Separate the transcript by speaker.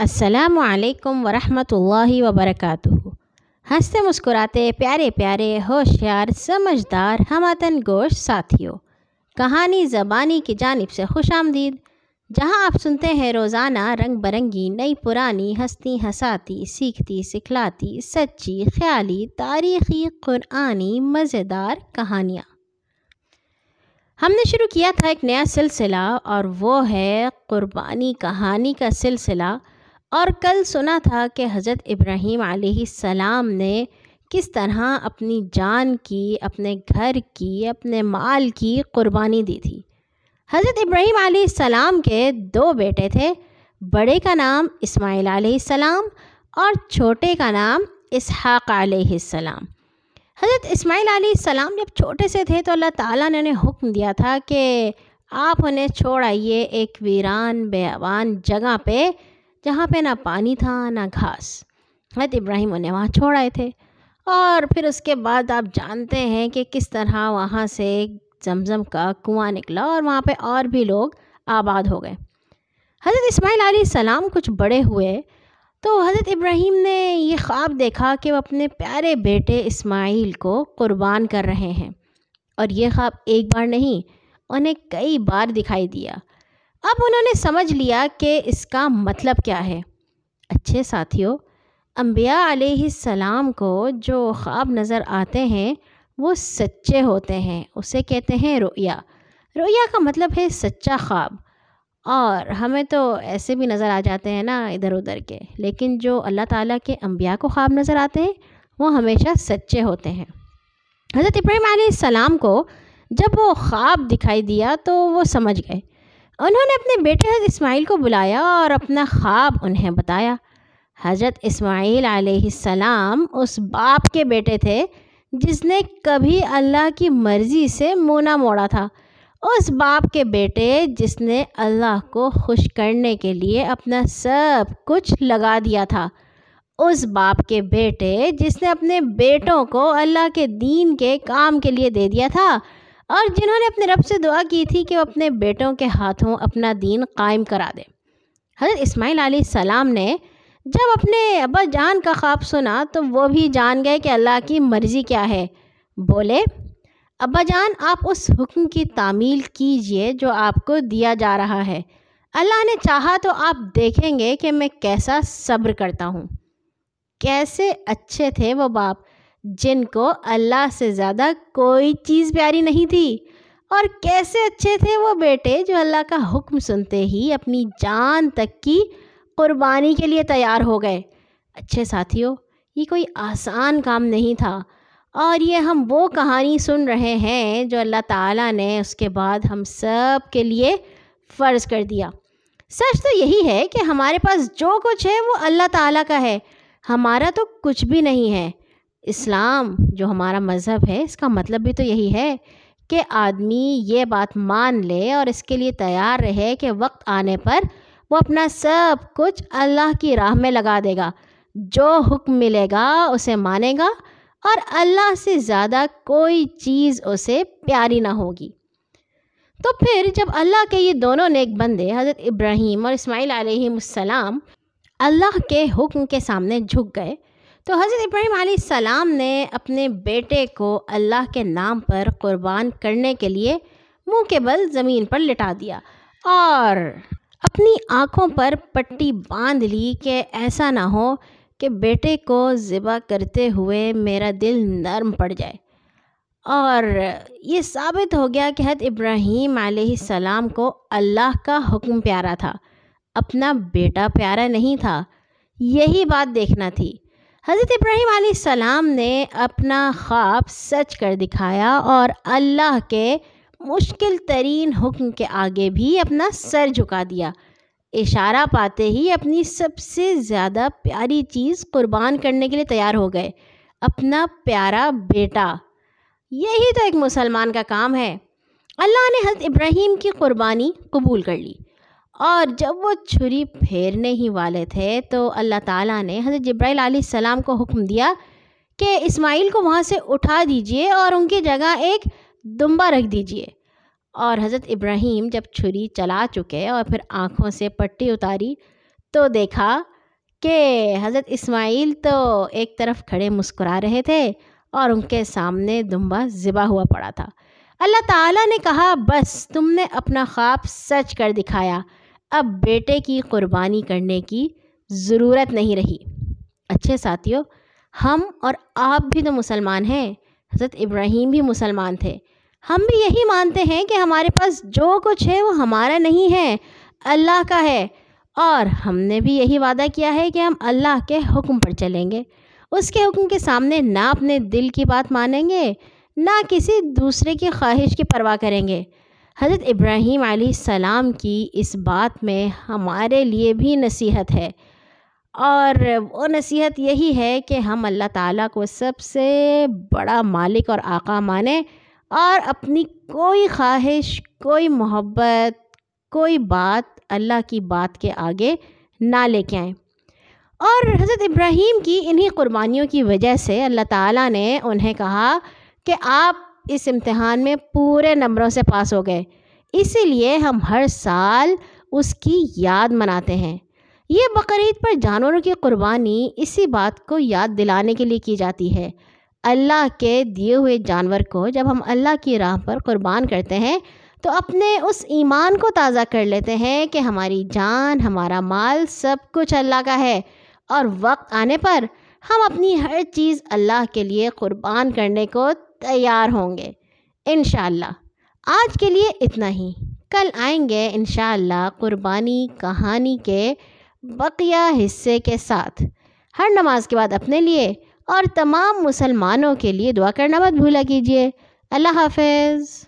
Speaker 1: السلام علیکم ورحمۃ اللہ وبرکاتہ۔ ہنستے مسکراتے پیارے پیارے ہوشیار سمجھدار ہماتن گوش ساتھیوں کہانی زبانی کی جانب سے خوش آمدید۔ جہاں آپ سنتے ہیں روزانہ رنگ برنگی، نئی پرانی ہستی ہساتی، سیکھتی، سکھلاتی، سچی، خیالی، تاریخی، قرآنی، مزیدار کہانیاں۔ ہم نے شروع کیا تھا ایک نیا سلسلہ اور وہ ہے قربانی کہانی کا سلسلہ۔ اور کل سنا تھا کہ حضرت ابراہیم علیہ السلام نے کس طرح اپنی جان کی، اپنے گھر کی، اپنے مال کی قربانی دی تھی۔ حضرت ابراہیم علیہ السلام کے دو بیٹے تھے، بڑے کا نام اسماعیل علیہ السلام اور چھوٹے کا نام اسحاق علیہ السلام۔ حضرت اسماعیل علیہ السلام جب چھوٹے سے تھے تو اللہ تعالیٰ نے انہیں حکم دیا تھا کہ آپ انہیں چھوڑ آئیے ایک ویران، بیابان جگہ پہ جہاں پہ نہ پانی تھا نہ گھاس۔ حضرت ابراہیم انہیں وہاں چھوڑ آئے تھے۔ اور پھر اس کے بعد آپ جانتے ہیں کہ کس طرح وہاں سے زمزم کا کنواں نکلا اور وہاں پہ اور بھی لوگ آباد ہو گئے۔ حضرت اسماعیل علیہ السلام کچھ بڑے ہوئے تو حضرت ابراہیم نے یہ خواب دیکھا کہ وہ اپنے پیارے بیٹے اسماعیل کو قربان کر رہے ہیں۔ اور یہ خواب ایک بار نہیں، انہیں کئی بار دکھائی دیا۔ اب انہوں نے سمجھ لیا کہ اس کا مطلب کیا ہے۔ اچھے ساتھیوں، انبیاء علیہ السلام کو جو خواب نظر آتے ہیں، وہ سچے ہوتے ہیں۔ اسے کہتے ہیں رویا رویا کا مطلب ہے سچا خواب۔ اور ہمیں تو ایسے بھی نظر آ جاتے ہیں نا ادھر ادھر کے۔ لیکن جو اللہ تعالیٰ کے انبیاء کو خواب نظر آتے ہیں، وہ ہمیشہ سچے ہوتے ہیں۔ حضرت ابراہیم علیہ السلام کو جب وہ خواب دکھائی دیا تو وہ سمجھ گئے۔ انہوں نے اپنے بیٹے حضرت اسماعیل کو بلایا اور اپنا خواب انہیں بتایا۔ حضرت اسماعیل علیہ السلام اس باپ کے بیٹے تھے جس نے کبھی اللہ کی مرضی سے منہ نہ موڑا تھا۔ اس باپ کے بیٹے جس نے اللہ کو خوش کرنے کے لیے اپنا سب کچھ لگا دیا تھا۔ اس باپ کے بیٹے جس نے اپنے بیٹوں کو اللہ کے دین کے کام کے لیے دے دیا تھا۔ اور جنہوں نے اپنے رب سے دعا کی تھی کہ وہ اپنے بیٹوں کے ہاتھوں اپنا دین قائم کرا دے۔ حضرت اسماعیل علیہ السلام نے جب اپنے ابا جان کا خواب سنا تو وہ بھی جان گئے کہ اللہ کی مرضی کیا ہے۔ بولے، ابا جان، آپ اس حکم کی تعمیل کیجیے جو آپ کو دیا جا رہا ہے۔ اللہ نے چاہا تو آپ دیکھیں گے کہ میں کیسا صبر کرتا ہوں۔ کیسے اچھے تھے وہ باپ۔ جن کو اللہ سے زیادہ کوئی چیز پیاری نہیں تھی۔ اور کیسے اچھے تھے وہ بیٹے جو اللہ کا حکم سنتے ہی اپنی جان تک کی قربانی کے لیے تیار ہو گئے۔ اچھے ساتھیوں، یہ کوئی آسان کام نہیں تھا۔ اور یہ ہم وہ کہانی سن رہے ہیں جو اللہ تعالیٰ نے اس کے بعد ہم سب کے لیے فرض کر دیا۔ سچ تو یہی ہے کہ ہمارے پاس جو کچھ ہے وہ اللہ تعالیٰ کا ہے۔ ہمارا تو کچھ بھی نہیں ہے۔ اسلام جو ہمارا مذہب ہے، اس کا مطلب بھی تو یہی ہے کہ آدمی یہ بات مان لے اور اس کے لیے تیار رہے کہ وقت آنے پر وہ اپنا سب کچھ اللہ کی راہ میں لگا دے گا۔ جو حکم ملے گا، اسے مانے گا اور اللہ سے زیادہ کوئی چیز اسے پیاری نہ ہوگی۔ تو پھر جب اللہ کے یہ دونوں نیک بندے، حضرت ابراہیم اور اسماعیل علیہ السلام، اللہ کے حکم کے سامنے جھک گئے تو حضرت ابراہیم علیہ السلام نے اپنے بیٹے کو اللہ کے نام پر قربان کرنے کے لیے منہ کے بل زمین پر لٹا دیا اور اپنی آنکھوں پر پٹی باندھ لی کہ ایسا نہ ہو کہ بیٹے کو ذبح کرتے ہوئے میرا دل نرم پڑ جائے۔ اور یہ ثابت ہو گیا کہ حضرت ابراہیم علیہ السلام کو اللہ کا حکم پیارا تھا، اپنا بیٹا پیارا نہیں تھا۔ یہی بات دیکھنا تھی۔ حضرت ابراہیم علیہ السلام نے اپنا خواب سچ کر دکھایا اور اللہ کے مشکل ترین حکم کے آگے بھی اپنا سر جھکا دیا۔ اشارہ پاتے ہی اپنی سب سے زیادہ پیاری چیز قربان کرنے کے لیے تیار ہو گئے۔ اپنا پیارا بیٹا۔ یہی تو ایک مسلمان کا کام ہے۔ اللہ نے حضرت ابراہیم کی قربانی قبول کر لی۔ اور جب وہ چھری پھیرنے ہی والے تھے تو اللہ تعالیٰ نے حضرت جبرائیل علیہ السلام کو حکم دیا کہ اسماعیل کو وہاں سے اٹھا دیجیے اور ان کی جگہ ایک دمبا رکھ دیجیے۔ اور حضرت ابراہیم جب چھری چلا چکے اور پھر آنکھوں سے پٹی اتاری تو دیکھا کہ حضرت اسماعیل تو ایک طرف کھڑے مسکرا رہے تھے اور ان کے سامنے دمبا ذبح ہوا پڑا تھا۔ اللہ تعالیٰ نے کہا، بس تم نے اپنا خواب سچ کر دکھایا۔ اب بیٹے کی قربانی کرنے کی ضرورت نہیں رہی۔ اچھے ساتھیوں ہم اور آپ بھی تو مسلمان ہیں۔ حضرت ابراہیم بھی مسلمان تھے۔ ہم بھی یہی مانتے ہیں کہ ہمارے پاس جو کچھ ہے وہ ہمارا نہیں ہے، اللہ کا ہے۔ اور ہم نے بھی یہی وعدہ کیا ہے کہ ہم اللہ کے حکم پر چلیں گے۔ اس کے حکم کے سامنے نہ اپنے دل کی بات مانیں گے، نہ کسی دوسرے کی خواہش کی پرواہ کریں گے۔ حضرت ابراہیم علیہ السلام کی اس بات میں ہمارے لیے بھی نصیحت ہے۔ اور وہ نصیحت یہی ہے کہ ہم اللہ تعالیٰ کو سب سے بڑا مالک اور آقا مانیں اور اپنی کوئی خواہش، کوئی محبت، کوئی بات اللہ کی بات کے آگے نہ لے کے آئیں۔ اور حضرت ابراہیم کی انہی قربانیوں کی وجہ سے اللہ تعالیٰ نے انہیں کہا کہ آپ اس امتحان میں پورے نمبروں سے پاس ہو گئے۔ اسی لیے ہم ہر سال اس کی یاد مناتے ہیں۔ یہ بقرعید پر جانوروں کی قربانی اسی بات کو یاد دلانے کے لیے کی جاتی ہے۔ اللہ کے دیے ہوئے جانور کو جب ہم اللہ کی راہ پر قربان کرتے ہیں، تو اپنے اس ایمان کو تازہ کر لیتے ہیں کہ ہماری جان، ہمارا مال سب کچھ اللہ کا ہے۔ اور وقت آنے پر ہم اپنی ہر چیز اللہ کے لیے قربان کرنے کو تیار ہوں گے۔ انشاءاللہ۔ آج کے لیے اتنا ہی۔ کل آئیں گے انشاءاللہ قربانی کہانی کے بقیہ حصے کے ساتھ۔ ہر نماز کے بعد اپنے لیے اور تمام مسلمانوں کے لیے دعا کرنا مت بھولا کیجیے اللہ حافظ۔